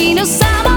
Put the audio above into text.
dinosaur.